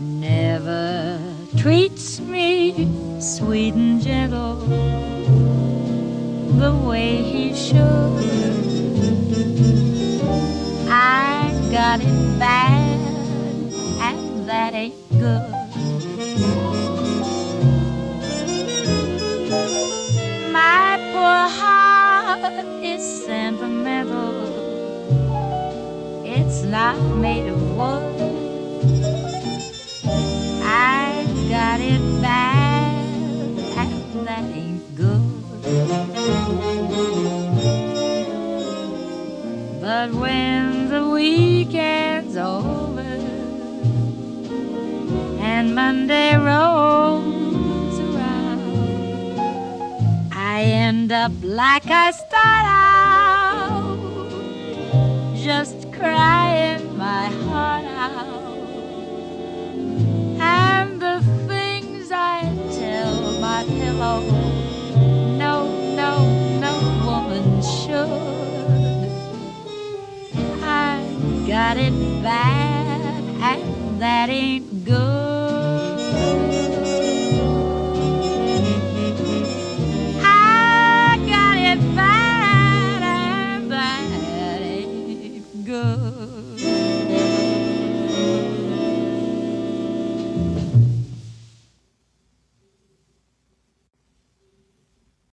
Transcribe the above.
Never treats me sweet and gentle the way he should. I got it bad, and that ain't good. My poor heart is sentimental. It's not made of wood. I got it bad, and that ain't good. But when the weekend's over and Monday rolls around, I end up like I start out, just crying my heart out. And the things I tell my pillow, no, no, no woman should. I got it bad, and that ain't good. love.